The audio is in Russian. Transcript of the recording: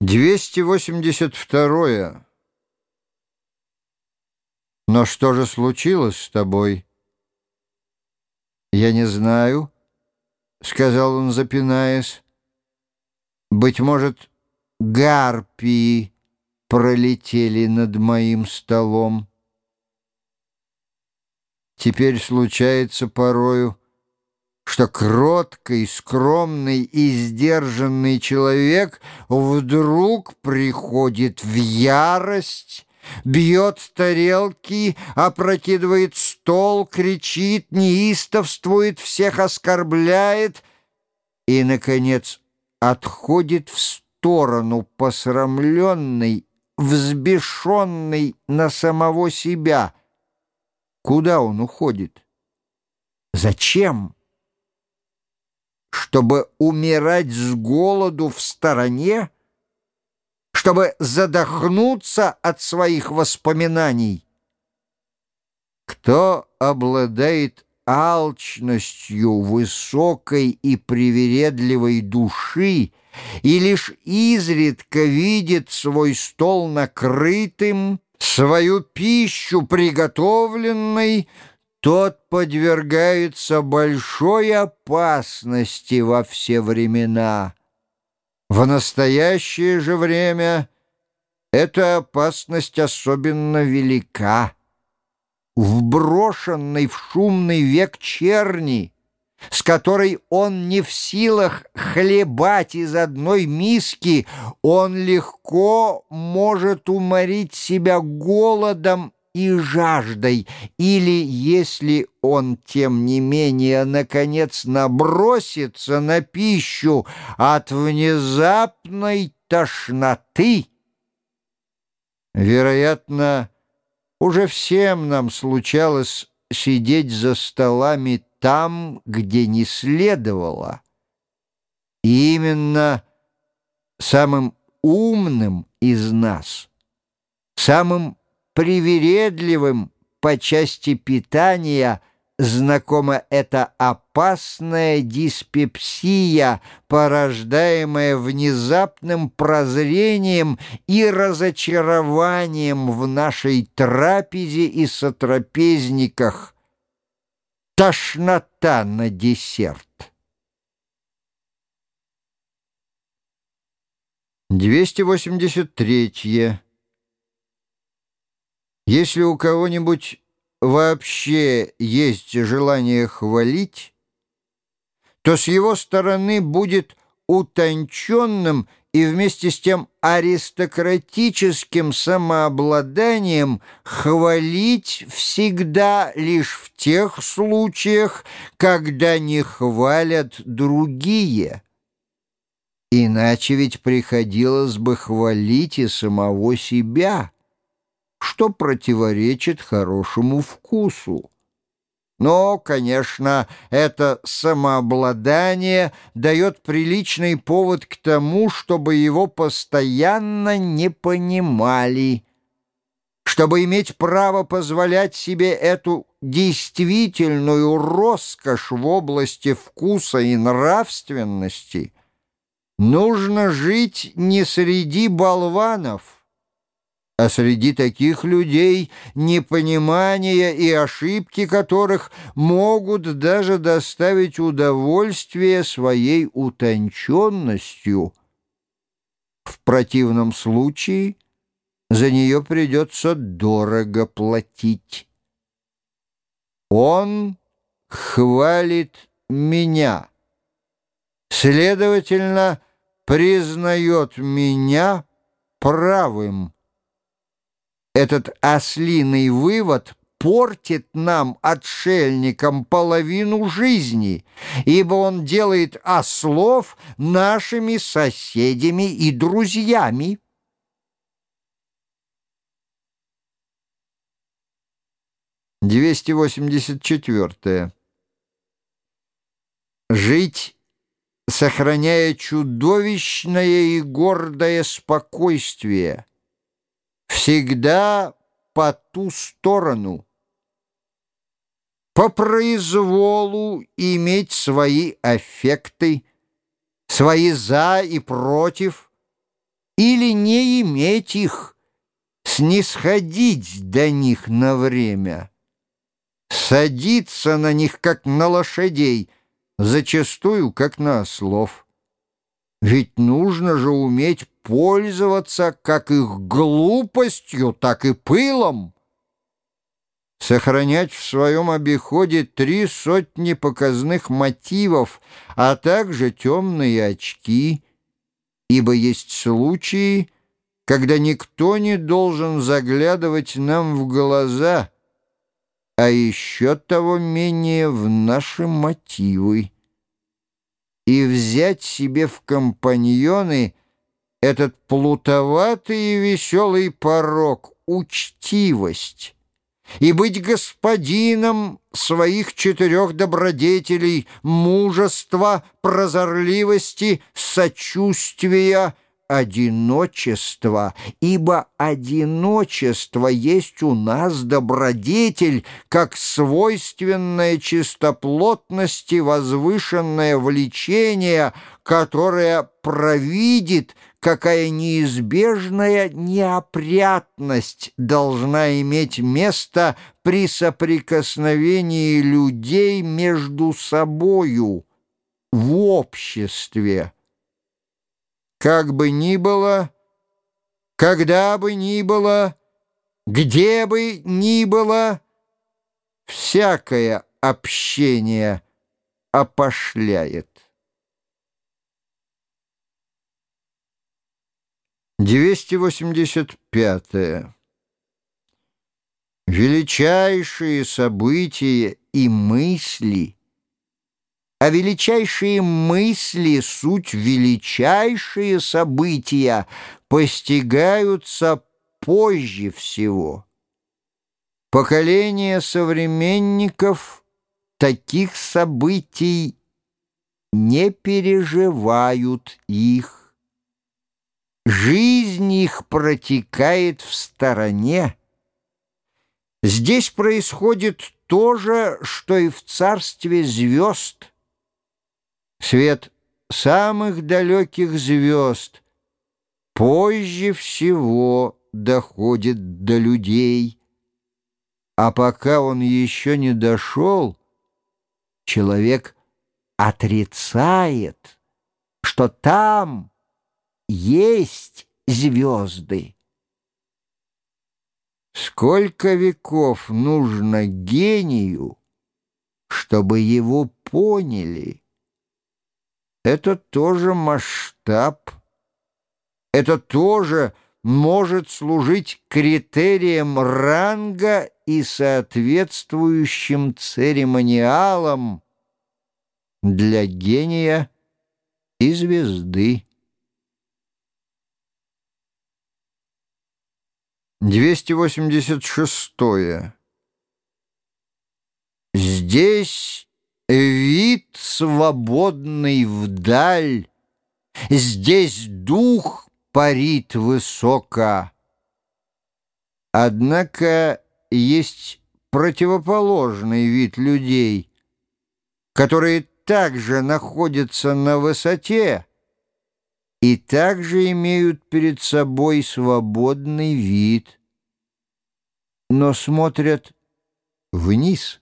282. Но что же случилось с тобой? Я не знаю, — сказал он, запинаясь. Быть может, гарпии пролетели над моим столом. Теперь случается порою, что кроткий, скромный и сдержанный человек вдруг приходит в ярость, бьет тарелки, опрокидывает стол, кричит, неистовствует, всех оскорбляет и, наконец, отходит в сторону посрамленный, взбешенный на самого себя. Куда он уходит? Зачем? Чтобы умирать с голоду в стороне, чтобы задохнуться от своих воспоминаний. Кто обладает алчностью высокой и привередливой души и лишь изредка видит свой стол накрытым, свою пищу приготовленной, тот подвергается большой опасности во все времена. В настоящее же время эта опасность особенно велика. В брошенный в шумный век черни, с которой он не в силах хлебать из одной миски, он легко может уморить себя голодом и жаждой, или, если он, тем не менее, наконец набросится на пищу от внезапной тошноты. Вероятно, уже всем нам случалось сидеть за столами там, где не следовало. И именно самым умным из нас, самым привередливым по части питания знакома эта опасная диспепсия, порождаемая внезапным прозрением и разочарованием в нашей трапезе и сотрапезниках. Тошнота на десерт. 283. Если у кого-нибудь вообще есть желание хвалить, то с его стороны будет утонченным и вместе с тем аристократическим самообладанием хвалить всегда лишь в тех случаях, когда не хвалят другие. Иначе ведь приходилось бы хвалить и самого себя что противоречит хорошему вкусу. Но, конечно, это самообладание дает приличный повод к тому, чтобы его постоянно не понимали, чтобы иметь право позволять себе эту действительную роскошь в области вкуса и нравственности, нужно жить не среди болванов, а среди таких людей непонимание и ошибки которых могут даже доставить удовольствие своей утонченностью. В противном случае за нее придется дорого платить. Он хвалит меня, следовательно, признает меня правым. Этот ослиный вывод портит нам, отшельникам, половину жизни, ибо он делает ослов нашими соседями и друзьями. Двести восемьдесят четвертое. Жить, сохраняя чудовищное и гордое спокойствие — всегда по ту сторону. По произволу иметь свои аффекты, свои «за» и «против», или не иметь их, снисходить до них на время, садиться на них, как на лошадей, зачастую, как на ослов. Ведь нужно же уметь пользоваться как их глупостью, так и пылом. Сохранять в своем обиходе три сотни показных мотивов, а также темные очки, ибо есть случаи, когда никто не должен заглядывать нам в глаза, а еще того менее в наши мотивы и взять себе в компаньоны этот плутоватый и веселый порог — учтивость, и быть господином своих четырех добродетелей — мужества, прозорливости, сочувствия — одиночество, ибо одиночество есть у нас добродетель, как свойственное чистоплотности возвышенное влечение, которое провидит, какая неизбежная неопрятность должна иметь место при соприкосновении людей между собою в обществе. Как бы ни было, когда бы ни было, где бы ни было, всякое общение опошляет. 285. -е. Величайшие события и мысли — а величайшие мысли, суть величайшие события, постигаются позже всего. Поколение современников таких событий не переживают их. Жизнь их протекает в стороне. Здесь происходит то же, что и в царстве звезд. Свет самых далеких звезд позже всего доходит до людей, а пока он еще не дошел, человек отрицает, что там есть звезды. Сколько веков нужно гению, чтобы его поняли? Это тоже масштаб. Это тоже может служить критерием ранга и соответствующим церемониалом для гения и звезды. 286. -е. Здесь Вид свободный вдаль, Здесь дух парит высоко. Однако есть противоположный вид людей, которые также находятся на высоте и также имеют перед собой свободный вид, но смотрят вниз.